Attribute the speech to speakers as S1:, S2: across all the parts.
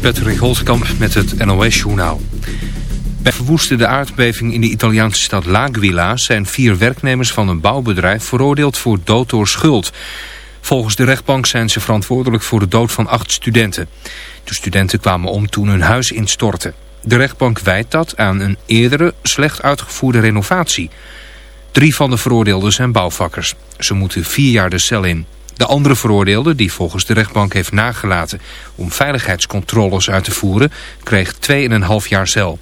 S1: Patrick Holtkamp met het NOS-journaal. Bij verwoestende aardbeving in de Italiaanse stad L'Aquila... zijn vier werknemers van een bouwbedrijf veroordeeld voor dood door schuld. Volgens de rechtbank zijn ze verantwoordelijk voor de dood van acht studenten. De studenten kwamen om toen hun huis instortte. De rechtbank wijt dat aan een eerdere, slecht uitgevoerde renovatie. Drie van de veroordeelden zijn bouwvakkers. Ze moeten vier jaar de cel in. De andere veroordeelde, die volgens de rechtbank heeft nagelaten om veiligheidscontroles uit te voeren, kreeg 2,5 jaar cel.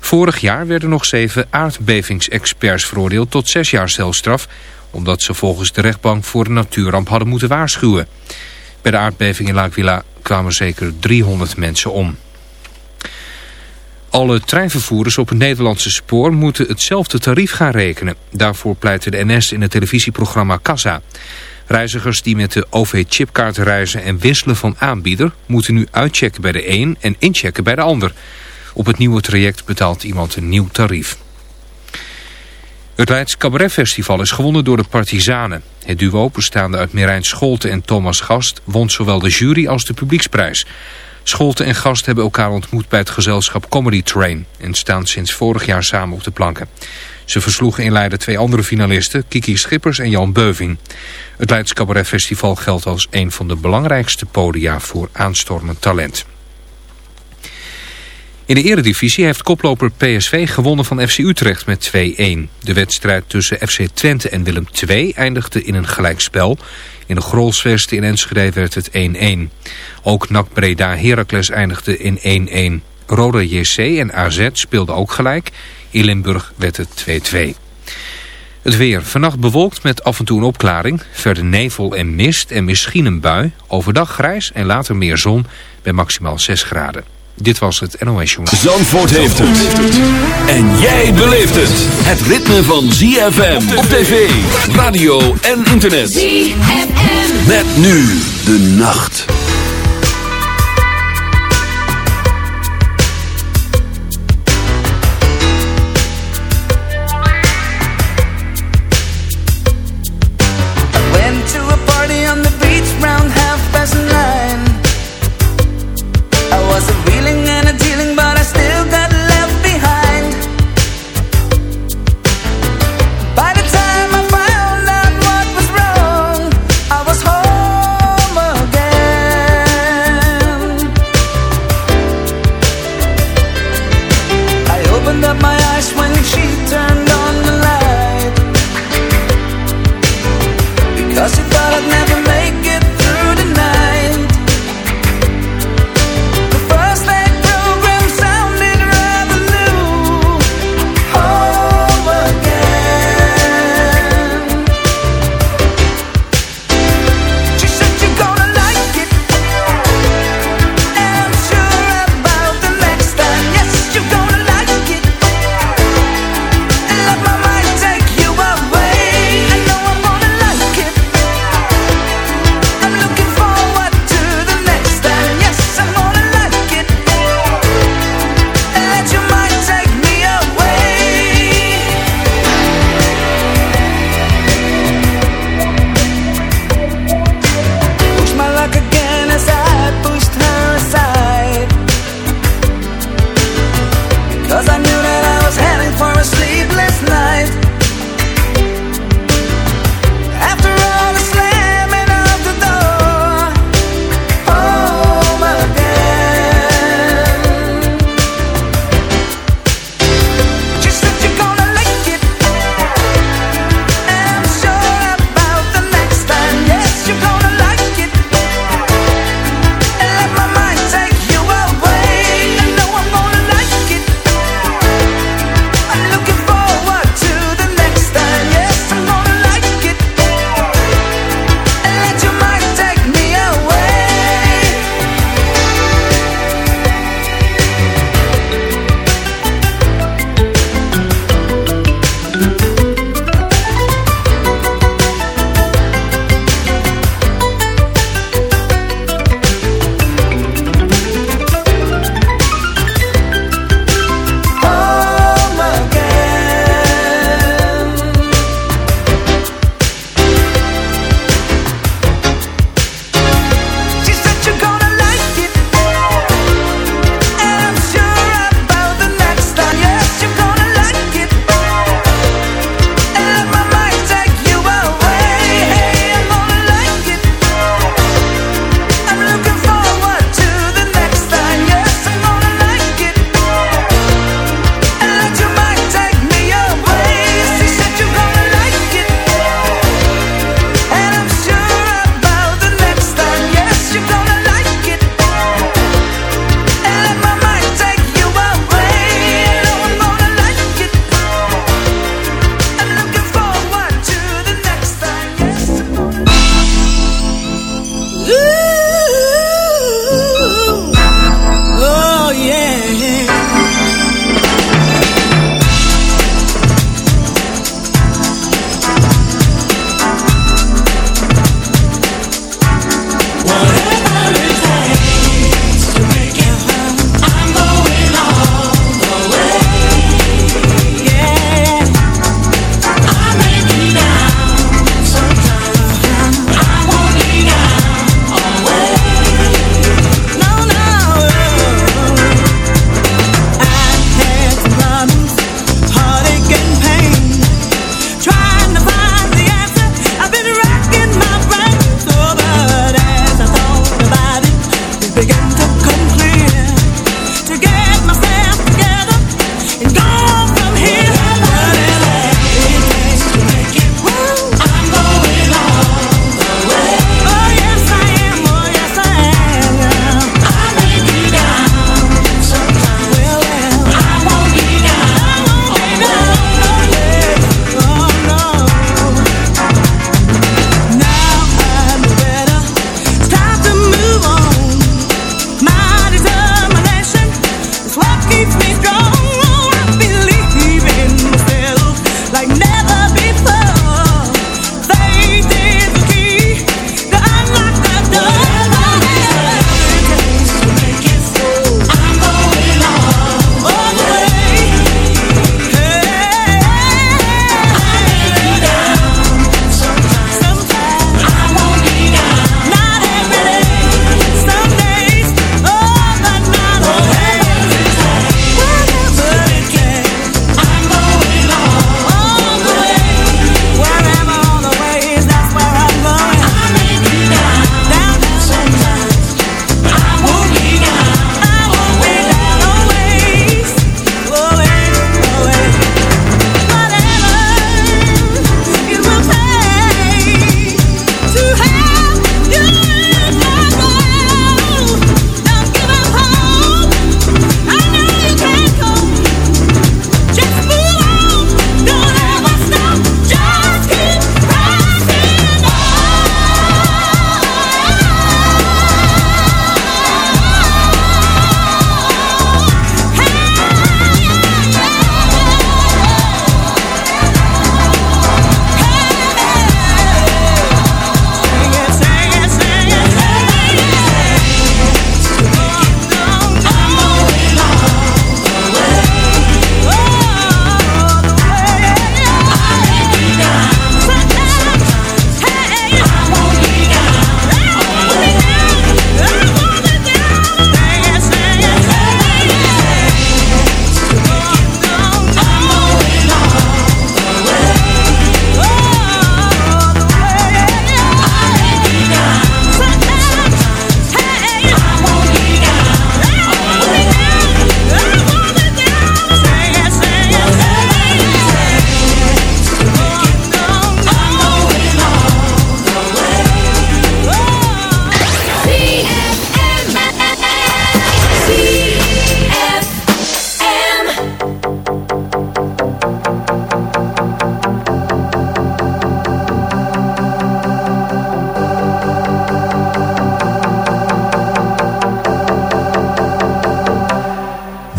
S1: Vorig jaar werden nog zeven aardbevingsexperts veroordeeld tot zes jaar celstraf, omdat ze volgens de rechtbank voor een natuurramp hadden moeten waarschuwen. Bij de aardbeving in L'Aquila kwamen zeker 300 mensen om. Alle treinvervoerders op het Nederlandse spoor moeten hetzelfde tarief gaan rekenen. Daarvoor pleitte de NS in het televisieprogramma Kassa. Reizigers die met de OV-chipkaart reizen en wisselen van aanbieder... moeten nu uitchecken bij de een en inchecken bij de ander. Op het nieuwe traject betaalt iemand een nieuw tarief. Het Leids Cabaret Festival is gewonnen door de Partizanen. Het duo, bestaande uit Merijn Scholte en Thomas Gast... won zowel de jury als de publieksprijs. Scholte en Gast hebben elkaar ontmoet bij het gezelschap Comedy Train... en staan sinds vorig jaar samen op de planken. Ze versloegen in Leiden twee andere finalisten, Kiki Schippers en Jan Beuving. Het Leids Cabaret Festival geldt als een van de belangrijkste podia voor aanstormend talent. In de eredivisie heeft koploper PSV gewonnen van FC Utrecht met 2-1. De wedstrijd tussen FC Twente en Willem II eindigde in een gelijkspel. In de Grolsvesten in Enschede werd het 1-1. Ook NAC Breda Heracles eindigde in 1-1. Roda JC en AZ speelden ook gelijk. In Limburg werd het 2-2. Het weer. Vannacht bewolkt met af en toe een opklaring. Verder nevel en mist en misschien een bui. Overdag grijs en later meer zon bij maximaal 6 graden. Dit was het NOS Journal.
S2: Zandvoort heeft het. En jij beleeft het. Het ritme van ZFM op tv, radio en internet. ZFM. Met nu de nacht.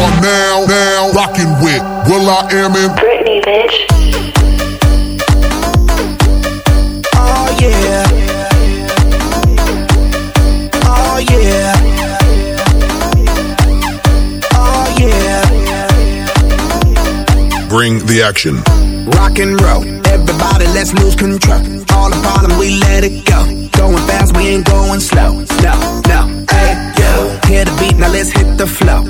S3: You are now, now rocking with will.i.am in
S4: Britney, bitch.
S5: Oh yeah. Oh yeah. Oh yeah.
S3: Bring the action.
S5: Rock and roll. Everybody, let's lose control. All the problems, we let it go. Going fast, we ain't going slow. No, no. Hey, yo. Hear the beat, now let's hit the flow.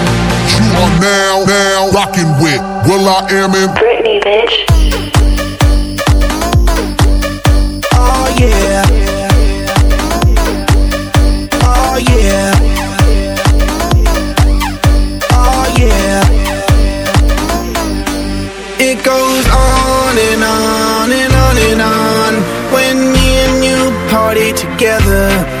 S3: You are now, now rocking with will.i.am in
S4: Britney, bitch.
S5: Oh yeah. Oh yeah. Oh yeah. It goes on and on and on and on when me and you party together.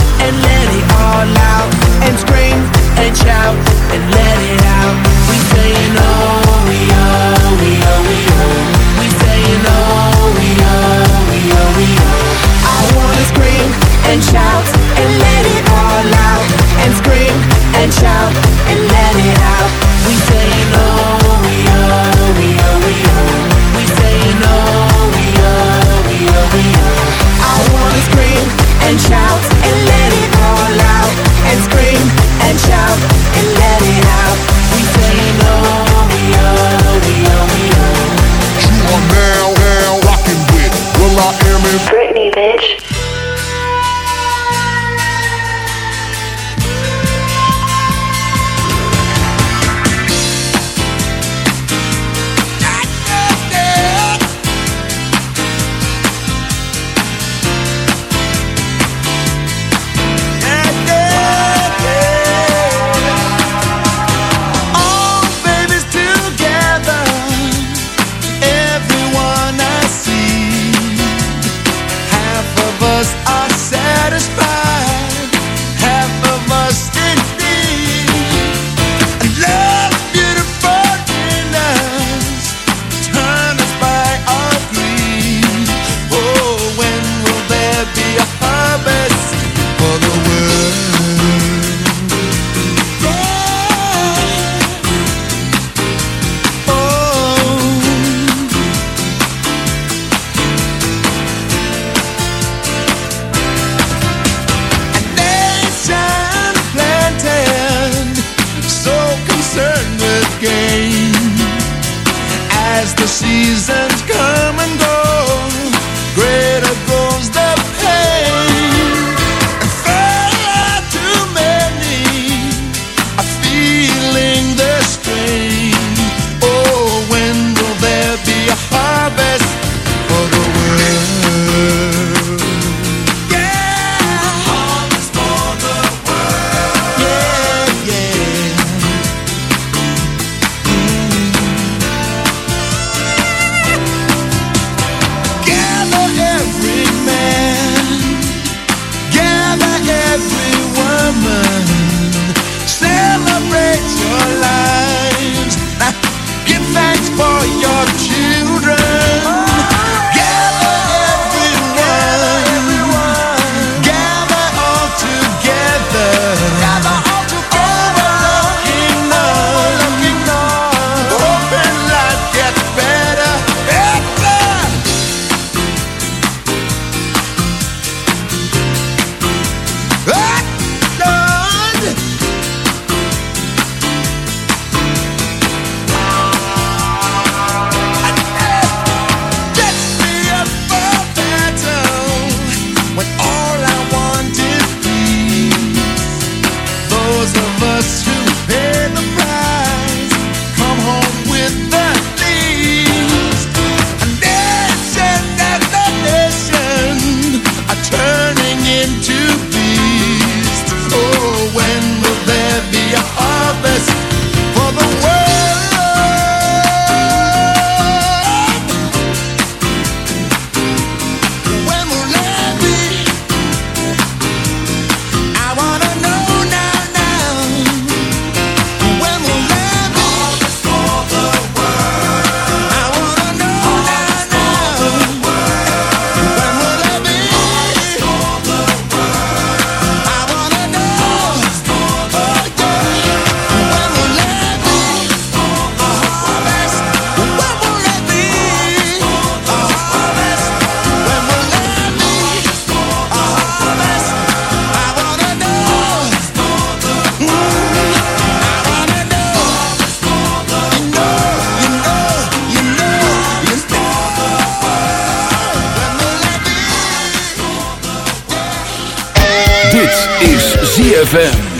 S2: ZFM.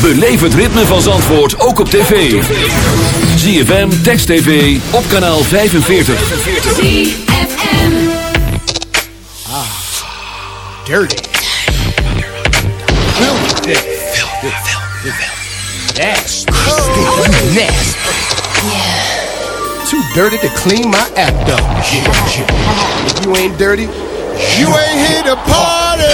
S6: Beleef het ritme van Zandvoort ook op tv. ZFM, Text TV, op kanaal 45.
S7: ZFM.
S8: Dirty. Filthy. Nasty. Nasty. Too dirty to clean my act up. If you ain't dirty, you ain't here to party.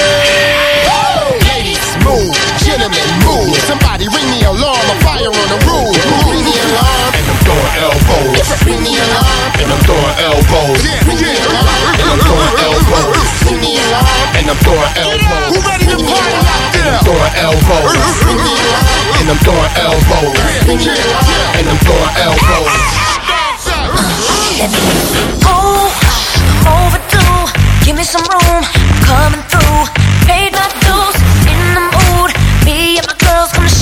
S8: Ladies, move. Gentlemen, move. Somebody ring the alarm. A fire on the roof. Ring the alarm. And I'm throwing elbows. Ring the alarm. And I'm throwing elbows. Ring the alarm. And I'm throwing elbows. Ring the alarm. And I'm throwing elbows. Who ready to party out there? And I'm throwing elbows. Ring the alarm. And I'm throwing elbows. Ring the alarm. And I'm throwing elbows.
S9: Ooh, overdue. Give me some room. I'm coming through. Paid my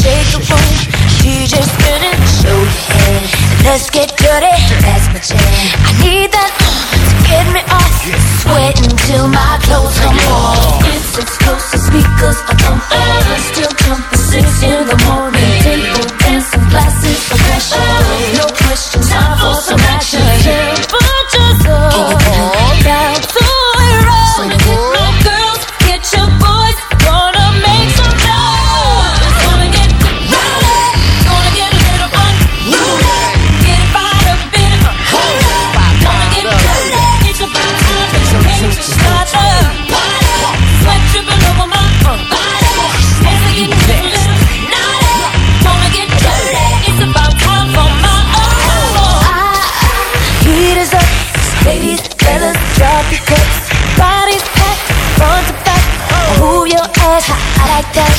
S9: shake the spinning. Show your head. Let's get dirty. That's my jam. I need that to get me off. Sweating till my clothes come off. It's exclusive speakers. I come on. Still jumping six in the morning. Table dancing glasses of pressure. No questions. Time for some action. Fellas, drop your cups. Bodies packed, front to back. Move your ass, I like that.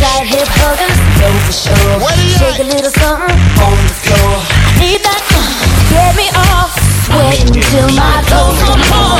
S9: Side hip huggers, know for sure. Shake a little something on the floor. I need that uh, get me off. Sweating till my clothes come off.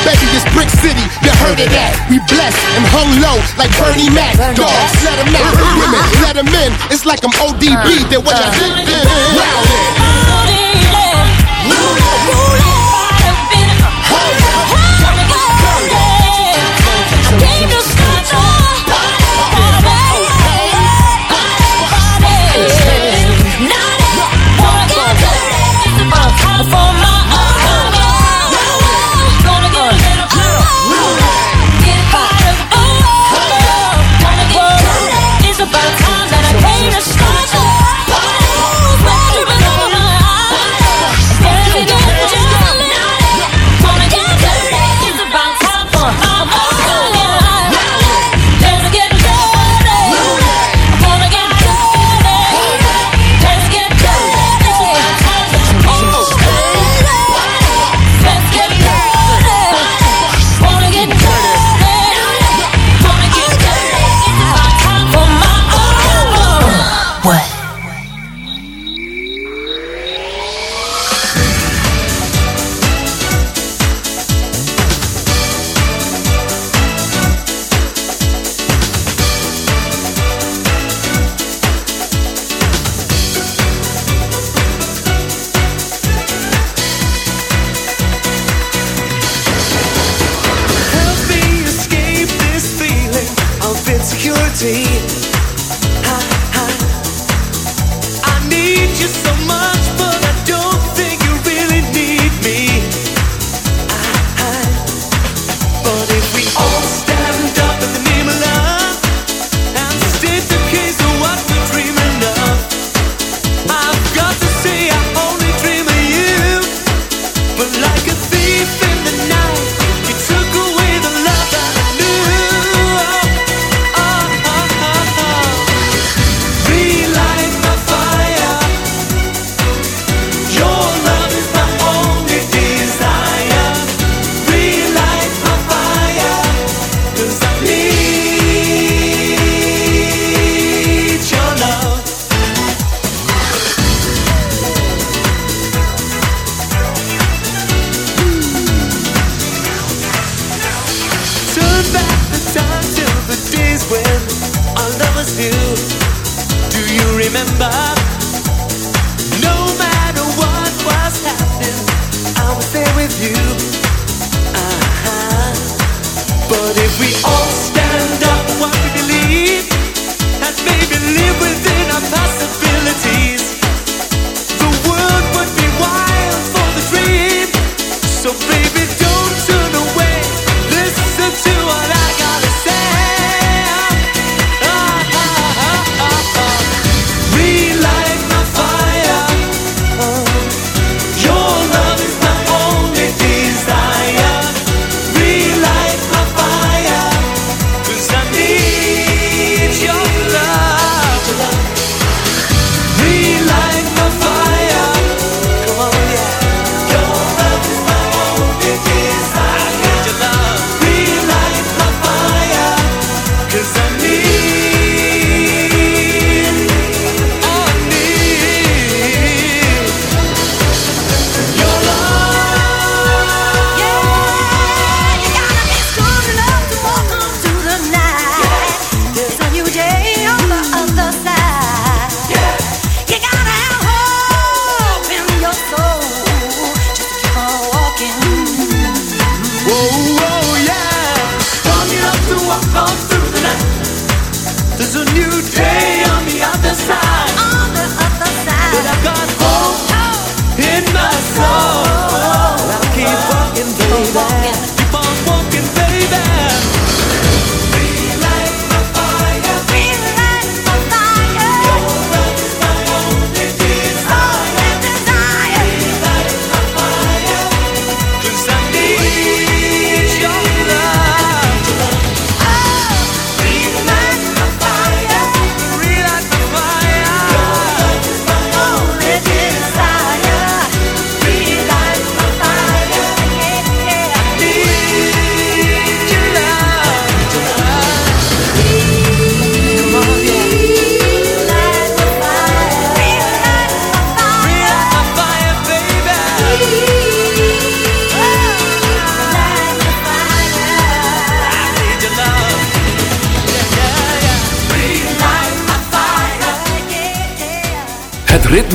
S8: baby, it's Brick City. You heard of that? We blessed and hung low like Bernie Mac. Dogs, let 'em out. Women, let 'em in. It's like I'm ODB. Then when I hit them, rowdy.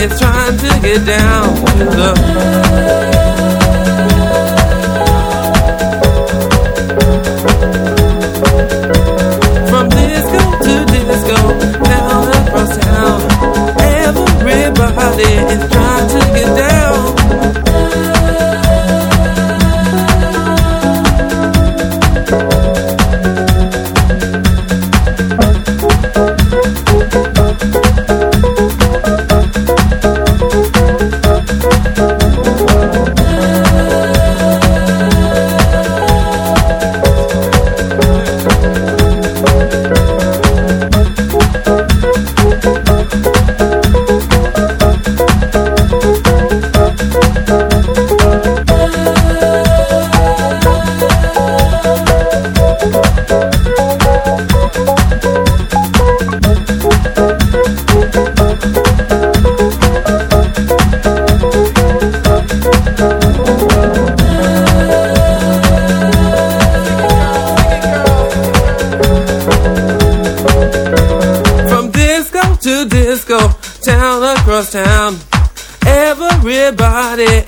S10: It's
S11: trying to get down. To the